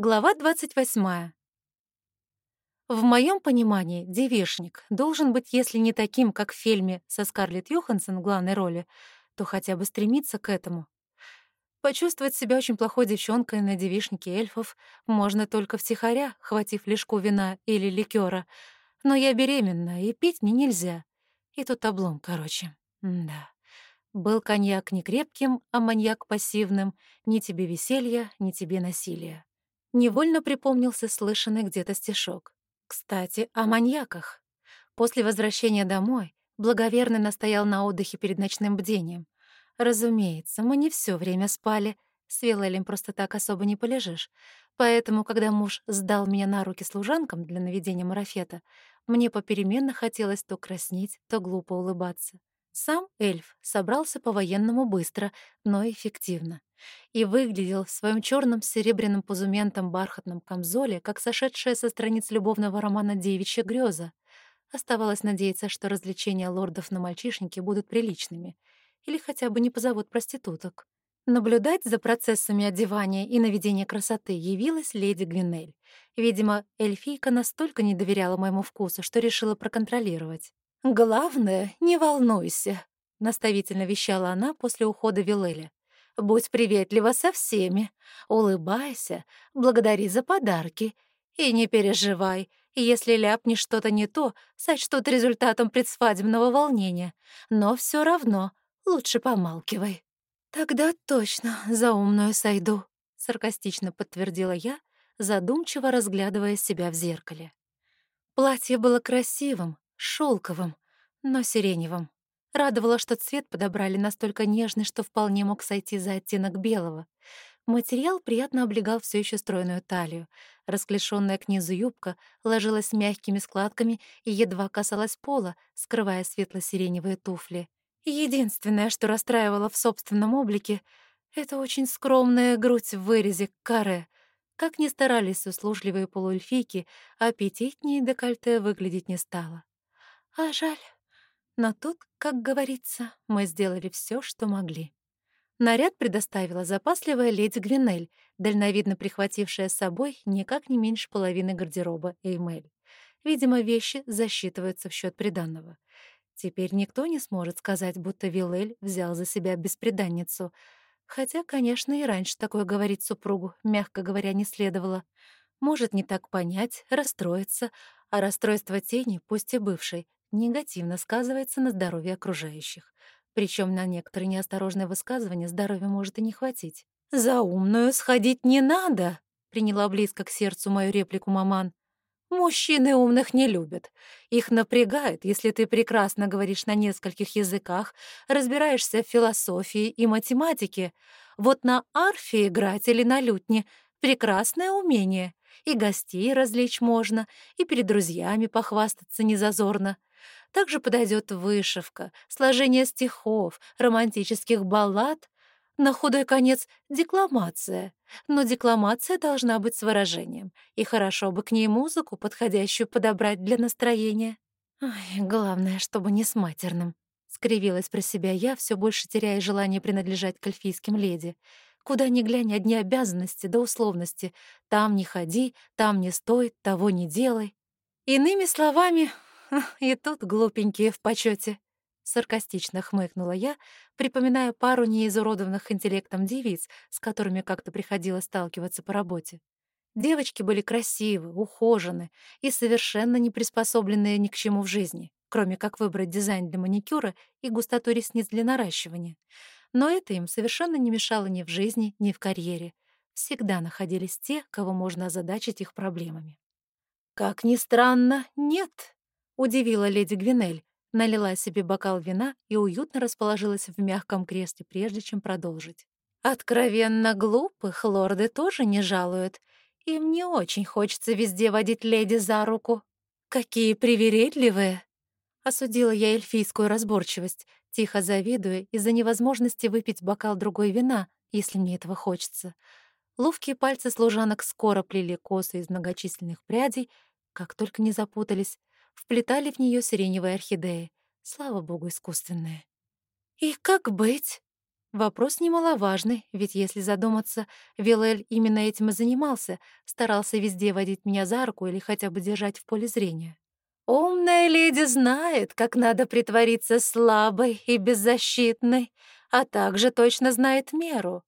Глава 28. В моем понимании девишник должен быть, если не таким, как в фильме со Скарлетт Йоханссон в главной роли, то хотя бы стремиться к этому. Почувствовать себя очень плохой девчонкой на девишнике эльфов можно только втихаря, хватив лишку вина или ликера. Но я беременна, и пить мне нельзя. И тут облом, короче. М да. Был коньяк не крепким, а маньяк пассивным. Ни тебе веселья, ни тебе насилия. Невольно припомнился слышанный где-то стишок. Кстати, о маньяках. После возвращения домой благоверный настоял на отдыхе перед ночным бдением. Разумеется, мы не все время спали. С Вилелем просто так особо не полежишь. Поэтому, когда муж сдал меня на руки служанкам для наведения марафета, мне попеременно хотелось то краснеть, то глупо улыбаться. Сам эльф собрался по-военному быстро, но эффективно. И выглядел в своем черном с серебряным позументом бархатном камзоле, как сошедшая со страниц любовного романа «Девичья греза». Оставалось надеяться, что развлечения лордов на мальчишнике будут приличными. Или хотя бы не позовут проституток. Наблюдать за процессами одевания и наведения красоты явилась леди Гвинель. Видимо, эльфийка настолько не доверяла моему вкусу, что решила проконтролировать. «Главное, не волнуйся», — наставительно вещала она после ухода Вилеля. «Будь приветлива со всеми, улыбайся, благодари за подарки и не переживай, если ляпнешь что-то не то, сочтут результатом предсвадебного волнения, но все равно лучше помалкивай». «Тогда точно за умную сойду», — саркастично подтвердила я, задумчиво разглядывая себя в зеркале. Платье было красивым, шелковым, но сиреневым. Радовало, что цвет подобрали настолько нежный, что вполне мог сойти за оттенок белого. Материал приятно облегал все еще стройную талию. Расклешенная к низу юбка ложилась мягкими складками и едва касалась пола, скрывая светло-сиреневые туфли. Единственное, что расстраивало в собственном облике, — это очень скромная грудь в вырезе каре. Как ни старались услужливые полуэльфийки, аппетитнее декольте выглядеть не стало. А жаль. Но тут, как говорится, мы сделали все, что могли. Наряд предоставила запасливая леди Гвинель, дальновидно прихватившая с собой никак не меньше половины гардероба Эймель. Видимо, вещи засчитываются в счет приданного. Теперь никто не сможет сказать, будто Вилель взял за себя бесприданницу. Хотя, конечно, и раньше такое говорить супругу, мягко говоря, не следовало. Может не так понять, расстроиться, а расстройство тени, пусть и бывшей, негативно сказывается на здоровье окружающих. Причем на некоторые неосторожные высказывания здоровья может и не хватить. «За умную сходить не надо!» — приняла близко к сердцу мою реплику маман. «Мужчины умных не любят. Их напрягает, если ты прекрасно говоришь на нескольких языках, разбираешься в философии и математике. Вот на арфе играть или на лютне — прекрасное умение. И гостей развлечь можно, и перед друзьями похвастаться незазорно. Также подойдет вышивка, сложение стихов, романтических баллад, на худой конец — декламация. Но декламация должна быть с выражением, и хорошо бы к ней музыку, подходящую подобрать для настроения. Ай, главное, чтобы не с матерным. Скривилась про себя я, все больше теряя желание принадлежать к эльфийским леди. Куда ни глянь, одни обязанности да условности. Там не ходи, там не стой, того не делай. Иными словами, и тут глупенькие в почете. Саркастично хмыкнула я, припоминая пару неизуродованных интеллектом девиц, с которыми как-то приходилось сталкиваться по работе. Девочки были красивы, ухожены и совершенно не приспособленные ни к чему в жизни, кроме как выбрать дизайн для маникюра и густоту ресниц для наращивания. Но это им совершенно не мешало ни в жизни, ни в карьере. Всегда находились те, кого можно озадачить их проблемами. «Как ни странно, нет», Удивила леди Гвинель, налила себе бокал вина и уютно расположилась в мягком кресле, прежде чем продолжить. «Откровенно глупых лорды тоже не жалуют. Им не очень хочется везде водить леди за руку. Какие привередливые!» Осудила я эльфийскую разборчивость, тихо завидуя из-за невозможности выпить бокал другой вина, если мне этого хочется. Ловкие пальцы служанок скоро плели косы из многочисленных прядей, как только не запутались, вплетали в нее сиреневые орхидеи, слава богу, искусственные. «И как быть?» Вопрос немаловажный, ведь если задуматься, Вилель именно этим и занимался, старался везде водить меня за руку или хотя бы держать в поле зрения. «Умная леди знает, как надо притвориться слабой и беззащитной, а также точно знает меру.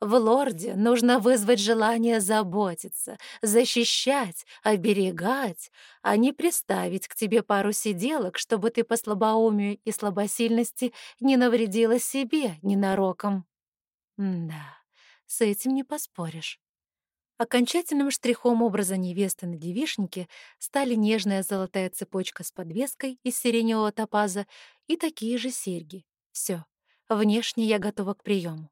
В лорде нужно вызвать желание заботиться, защищать, оберегать, а не приставить к тебе пару сиделок, чтобы ты по слабоумию и слабосильности не навредила себе ненароком. да, с этим не поспоришь. Окончательным штрихом образа невесты на девишнике стали нежная золотая цепочка с подвеской из сиреневого топаза и такие же серьги. Все, внешне я готова к приему.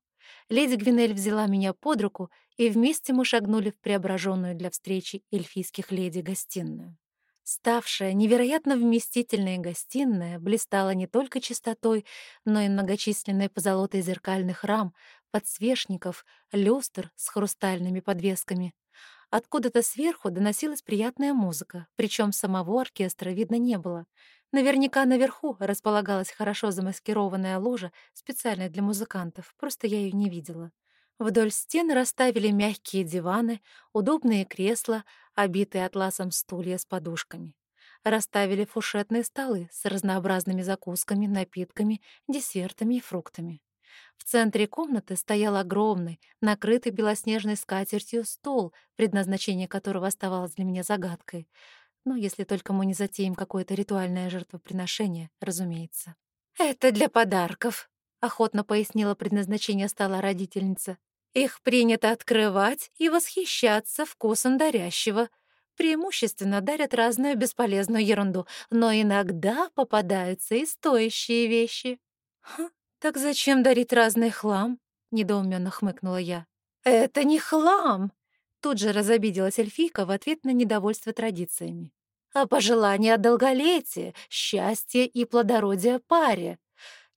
Леди Гвинель взяла меня под руку, и вместе мы шагнули в преображенную для встречи эльфийских леди гостиную. Ставшая невероятно вместительная гостиная блистала не только чистотой, но и многочисленной позолотой зеркальных рам, подсвечников, люстр с хрустальными подвесками. Откуда-то сверху доносилась приятная музыка, причем самого оркестра видно не было. Наверняка наверху располагалась хорошо замаскированная ложа, специальная для музыкантов, просто я ее не видела. Вдоль стен расставили мягкие диваны, удобные кресла, обитые атласом стулья с подушками. Расставили фушетные столы с разнообразными закусками, напитками, десертами и фруктами. В центре комнаты стоял огромный, накрытый белоснежной скатертью стол, предназначение которого оставалось для меня загадкой. Ну, если только мы не затеем какое-то ритуальное жертвоприношение, разумеется. «Это для подарков», — охотно пояснила предназначение стола родительница. «Их принято открывать и восхищаться вкусом дарящего. Преимущественно дарят разную бесполезную ерунду, но иногда попадаются и стоящие вещи». «Хм, «Так зачем дарить разный хлам?» — недоуменно хмыкнула я. «Это не хлам!» Тут же разобиделась эльфийка в ответ на недовольство традициями. «А пожелание долголетия, счастья и плодородия паре.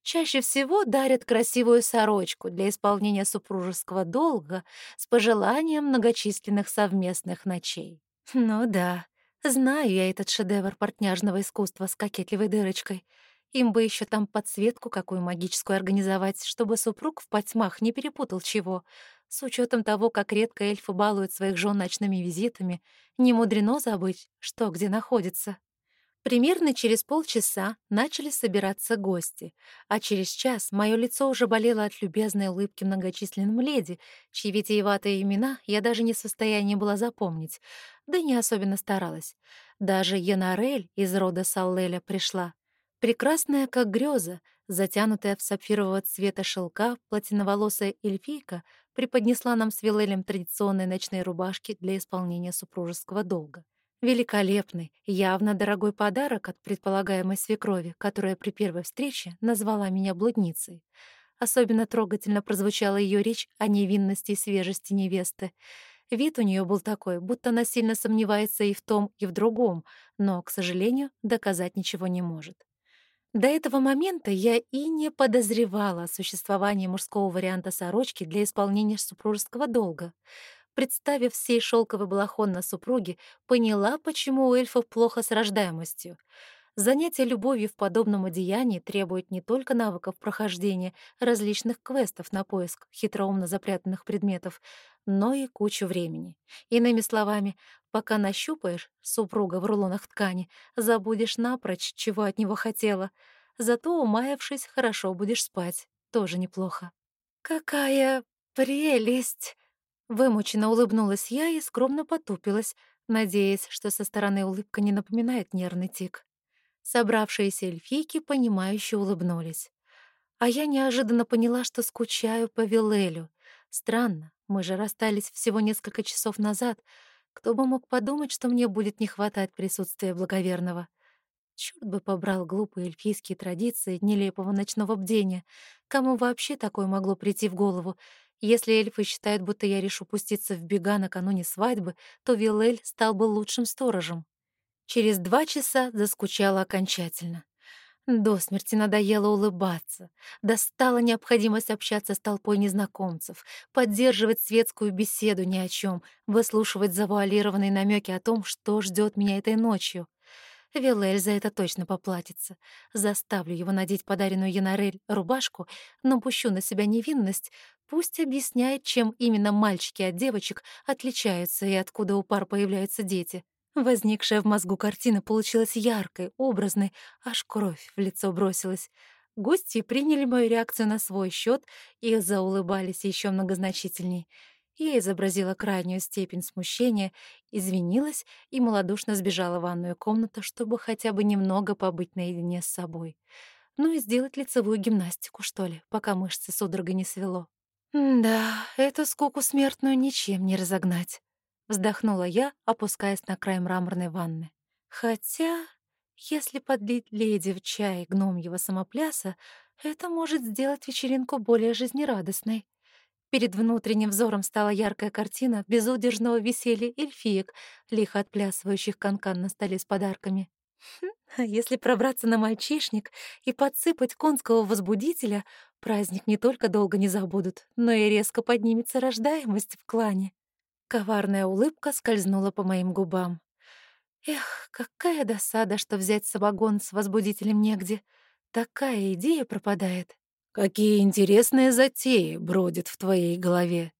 Чаще всего дарят красивую сорочку для исполнения супружеского долга с пожеланием многочисленных совместных ночей. Ну да, знаю я этот шедевр портняжного искусства с кокетливой дырочкой — им бы еще там подсветку какую магическую организовать, чтобы супруг в потьмах не перепутал чего. С учетом того, как редко эльфы балуют своих жен ночными визитами, не мудрено забыть, что где находится. Примерно через полчаса начали собираться гости, а через час мое лицо уже болело от любезной улыбки многочисленным леди, чьи витиеватые имена я даже не в состоянии была запомнить, да не особенно старалась. Даже Янарель из рода Саллеля пришла. Прекрасная, как греза, затянутая в сапфирового цвета шелка, платиноволосая эльфийка преподнесла нам с Вилелем традиционные ночные рубашки для исполнения супружеского долга. Великолепный, явно дорогой подарок от предполагаемой свекрови, которая при первой встрече назвала меня блудницей. Особенно трогательно прозвучала ее речь о невинности и свежести невесты. Вид у нее был такой, будто она сильно сомневается и в том, и в другом, но, к сожалению, доказать ничего не может. До этого момента я и не подозревала о существовании мужского варианта сорочки для исполнения супружеского долга. Представив сей шелковый балахон на супруге, поняла, почему у эльфов плохо с рождаемостью. Занятие любовью в подобном одеянии требует не только навыков прохождения различных квестов на поиск хитроумно запрятанных предметов, но и кучу времени. Иными словами, пока нащупаешь супруга в рулонах ткани, забудешь напрочь, чего от него хотела. Зато, умаявшись, хорошо будешь спать. Тоже неплохо. «Какая прелесть!» Вымученно улыбнулась я и скромно потупилась, надеясь, что со стороны улыбка не напоминает нервный тик. Собравшиеся эльфийки, понимающе улыбнулись. А я неожиданно поняла, что скучаю по Вилелю. Странно, мы же расстались всего несколько часов назад. Кто бы мог подумать, что мне будет не хватать присутствия благоверного. Чёрт бы побрал глупые эльфийские традиции нелепого ночного бдения. Кому вообще такое могло прийти в голову? Если эльфы считают, будто я решу пуститься в бега накануне свадьбы, то Вилель стал бы лучшим сторожем. Через два часа заскучала окончательно. До смерти надоело улыбаться. Достала необходимость общаться с толпой незнакомцев, поддерживать светскую беседу ни о чем, выслушивать завуалированные намеки о том, что ждет меня этой ночью. Вилель за это точно поплатится. Заставлю его надеть подаренную Янарель рубашку, но пущу на себя невинность, пусть объясняет, чем именно мальчики от девочек отличаются и откуда у пар появляются дети. Возникшая в мозгу картина получилась яркой, образной, аж кровь в лицо бросилась. Гости приняли мою реакцию на свой счет и заулыбались еще многозначительней. Я изобразила крайнюю степень смущения, извинилась и малодушно сбежала в ванную комнату, чтобы хотя бы немного побыть наедине с собой. Ну и сделать лицевую гимнастику, что ли, пока мышцы судорога не свело. «Да, эту скуку смертную ничем не разогнать», — вздохнула я, опускаясь на край мраморной ванны. «Хотя если подлить леди в чай гномьего самопляса, это может сделать вечеринку более жизнерадостной. Перед внутренним взором стала яркая картина безудержного веселья эльфиек, лихо отплясывающих канкан на столе с подарками. Хм, а если пробраться на мальчишник и подсыпать конского возбудителя, праздник не только долго не забудут, но и резко поднимется рождаемость в клане. Коварная улыбка скользнула по моим губам. Эх, какая досада, что взять самогон с возбудителем негде. Такая идея пропадает. Какие интересные затеи бродят в твоей голове.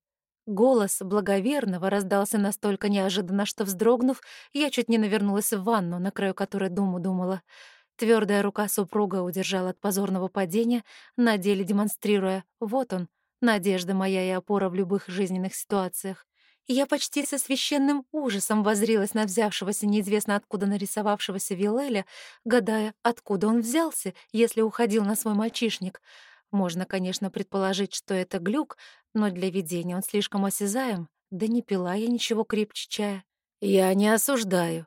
Голос благоверного раздался настолько неожиданно, что, вздрогнув, я чуть не навернулась в ванну, на краю которой думу думала. Твердая рука супруга удержала от позорного падения, на деле демонстрируя «вот он, надежда моя и опора в любых жизненных ситуациях». Я почти со священным ужасом возрилась на взявшегося неизвестно откуда нарисовавшегося Вилеля, гадая, откуда он взялся, если уходил на свой мальчишник. Можно, конечно, предположить, что это глюк, но для видения он слишком осязаем, да не пила я ничего крепче чая. Я не осуждаю.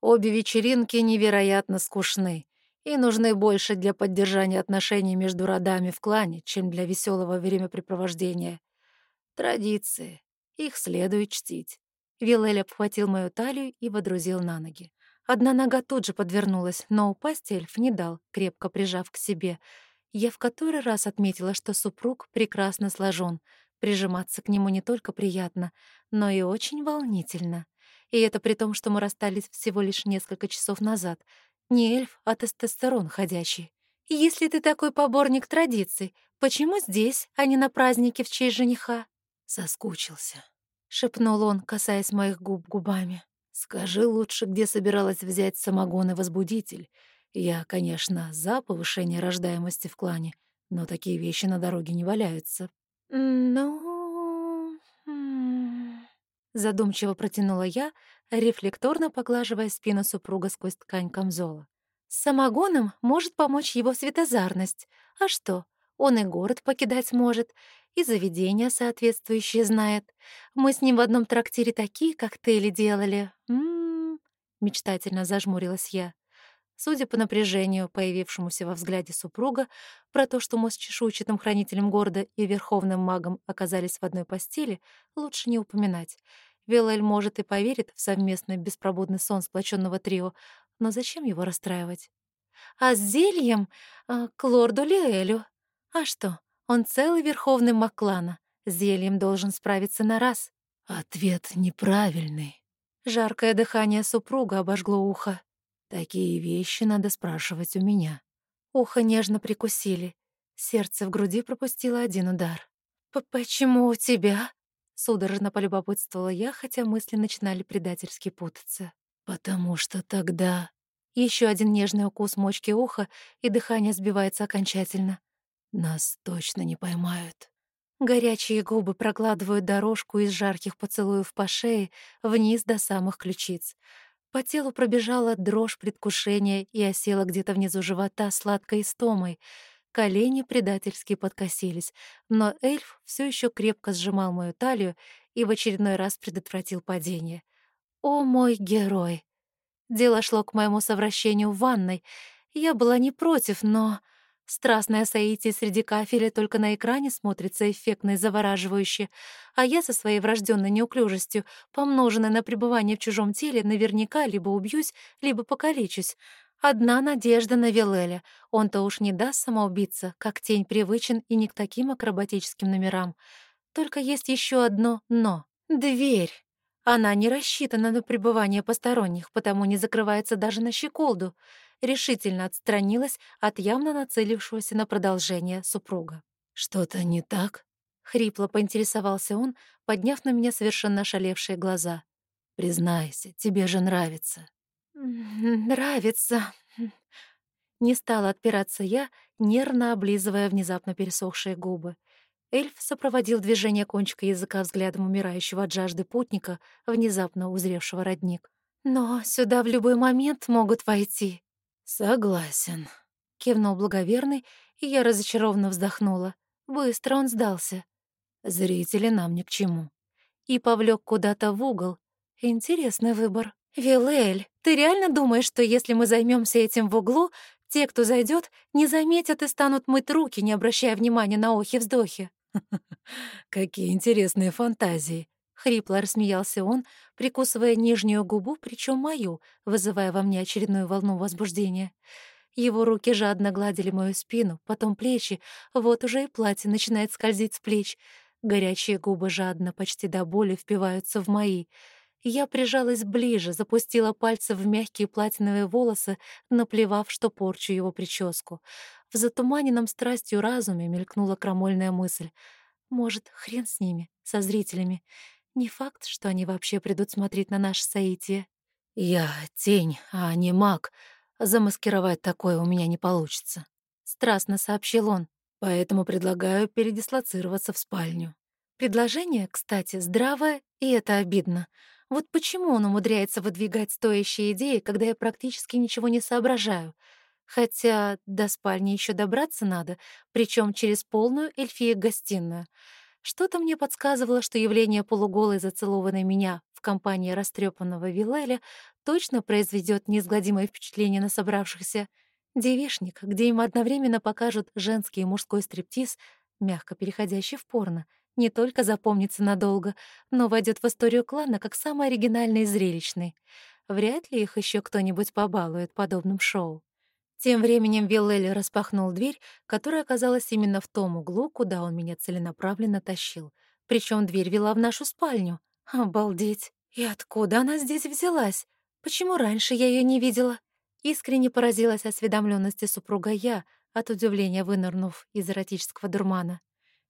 Обе вечеринки невероятно скучны и нужны больше для поддержания отношений между родами в клане, чем для веселого времяпрепровождения. Традиции. Их следует чтить. Вилель обхватил мою талию и водрузил на ноги. Одна нога тут же подвернулась, но упасть эльф не дал, крепко прижав к себе. Я в который раз отметила, что супруг прекрасно сложен. Прижиматься к нему не только приятно, но и очень волнительно. И это при том, что мы расстались всего лишь несколько часов назад. Не эльф, а тестостерон ходящий. «Если ты такой поборник традиций, почему здесь, а не на празднике в честь жениха?» Соскучился. — шепнул он, касаясь моих губ губами. «Скажи лучше, где собиралась взять самогон и возбудитель. Я, конечно, за повышение рождаемости в клане, но такие вещи на дороге не валяются». «Ну...» Задумчиво протянула я, рефлекторно поглаживая спину супруга сквозь ткань камзола. «С самогоном может помочь его светозарность. А что, он и город покидать может, и заведения соответствующие знает. Мы с ним в одном трактире такие коктейли делали. М-м-м, мечтательно зажмурилась я. Судя по напряжению, появившемуся во взгляде супруга, про то, что мы с чешуйчатым хранителем города и верховным магом оказались в одной постели, лучше не упоминать. Вилель, может, и поверит в совместный беспробудный сон сплоченного трио, но зачем его расстраивать? А с зельем э, к лорду Лиэлю. А что, он целый верховный Маклана. С зельем должен справиться на раз. Ответ неправильный. Жаркое дыхание супруга обожгло ухо. Такие вещи надо спрашивать у меня. Ухо нежно прикусили. Сердце в груди пропустило один удар. «Почему у тебя?» Судорожно полюбопытствовала я, хотя мысли начинали предательски путаться. «Потому что тогда...» Еще один нежный укус мочки уха, и дыхание сбивается окончательно. Нас точно не поймают. Горячие губы прокладывают дорожку из жарких поцелуев по шее вниз до самых ключиц. По телу пробежала дрожь предвкушения и осела где-то внизу живота сладкой истомой. Колени предательски подкосились, но эльф все еще крепко сжимал мою талию и в очередной раз предотвратил падение. О мой герой! Дело шло к моему совращению в ванной. Я была не против, но... Страстное соитие среди кафеля только на экране смотрится эффектно и завораживающе, а я со своей врожденной неуклюжестью, помноженной на пребывание в чужом теле, наверняка либо убьюсь, либо покалечусь. Одна надежда на Вилеля. Он-то уж не даст самоубиться, как тень привычен и не к таким акробатическим номерам. Только есть еще одно «но». Дверь. Она не рассчитана на пребывание посторонних, потому не закрывается даже на щеколду. Решительно отстранилась от явно нацелившегося на продолжение супруга. «Что-то не так?» — хрипло поинтересовался он, подняв на меня совершенно ошалевшие глаза. «Признайся, тебе же нравится». «Нравится». Не стала отпираться я, нервно облизывая внезапно пересохшие губы. Эльф сопроводил движение кончика языка взглядом умирающего от жажды путника, внезапно узревшего родник. «Но сюда в любой момент могут войти». «Согласен», — кивнул благоверный, и я разочарованно вздохнула. Быстро он сдался. «Зрители нам ни к чему». И повлек куда-то в угол. Интересный выбор. «Вилель, ты реально думаешь, что если мы займемся этим в углу, те, кто зайдет, не заметят и станут мыть руки, не обращая внимания на охи-вздохи?» «Какие интересные фантазии!» — хрипло рассмеялся он, прикусывая нижнюю губу, причем мою, вызывая во мне очередную волну возбуждения. Его руки жадно гладили мою спину, потом плечи, вот уже и платье начинает скользить с плеч. Горячие губы жадно, почти до боли, впиваются в мои — я прижалась ближе, запустила пальцы в мягкие платиновые волосы, наплевав, что порчу его прическу. В затуманенном страстью разуме мелькнула крамольная мысль. Может, хрен с ними, со зрителями. Не факт, что они вообще придут смотреть на наше соитие. «Я тень, а не маг. Замаскировать такое у меня не получится», — страстно сообщил он. «Поэтому предлагаю передислоцироваться в спальню». Предложение, кстати, здравое, и это обидно. Вот почему он умудряется выдвигать стоящие идеи, когда я практически ничего не соображаю? Хотя до спальни еще добраться надо, причем через полную эльфию-гостиную. Что-то мне подсказывало, что явление полуголой зацелованной меня в компании растрепанного Вилеля точно произведет неизгладимое впечатление на собравшихся. Девишник, где им одновременно покажут женский и мужской стриптиз, мягко переходящий в порно — не только запомнится надолго, но войдет в историю клана как самый оригинальный и зрелищный. Вряд ли их еще кто-нибудь побалует подобным шоу. Тем временем Виллель распахнул дверь, которая оказалась именно в том углу, куда он меня целенаправленно тащил. Причем дверь вела в нашу спальню. Обалдеть! И откуда она здесь взялась? Почему раньше я ее не видела? Искренне поразилась осведомленности супруга я, от удивления вынырнув из эротического дурмана.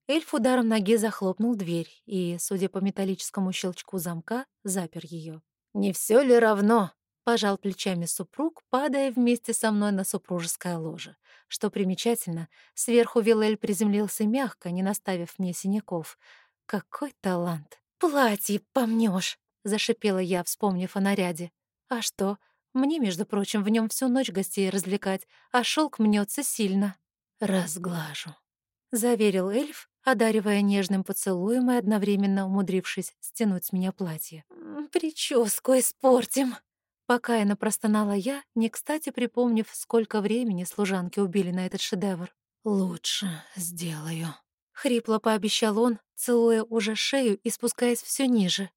Эльф ударом ноги захлопнул дверь и, судя по металлическому щелчку замка, запер ее. «Не все ли равно?» — пожал плечами супруг, падая вместе со мной на супружеское ложе. Что примечательно, сверху Вилель приземлился мягко, не наставив мне синяков. Какой талант! «Платье помнешь, зашипела я, вспомнив о наряде. «А что? Мне, между прочим, в нем всю ночь гостей развлекать, а шелк мнется сильно». «Разглажу», — заверил эльф, одаривая нежным поцелуем и одновременно умудрившись стянуть с меня платье. «Прическу испортим!» Покаянно простонала я, не кстати припомнив, сколько времени служанки убили на этот шедевр. «Лучше сделаю», — хрипло пообещал он, целуя уже шею и спускаясь все ниже.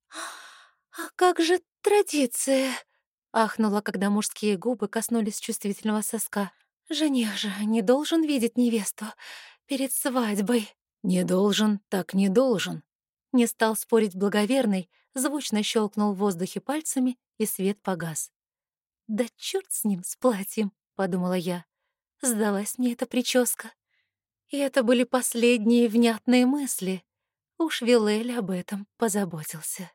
«А как же традиция?» — ахнула, когда мужские губы коснулись чувствительного соска. «Жених же не должен видеть невесту перед свадьбой». «Не должен, так не должен». Не стал спорить благоверный, звучно щелкнул в воздухе пальцами, и свет погас. «Да черт с ним, с платьем», — подумала я. Сдалась мне эта прическа. И это были последние внятные мысли. Уж Вилель об этом позаботился.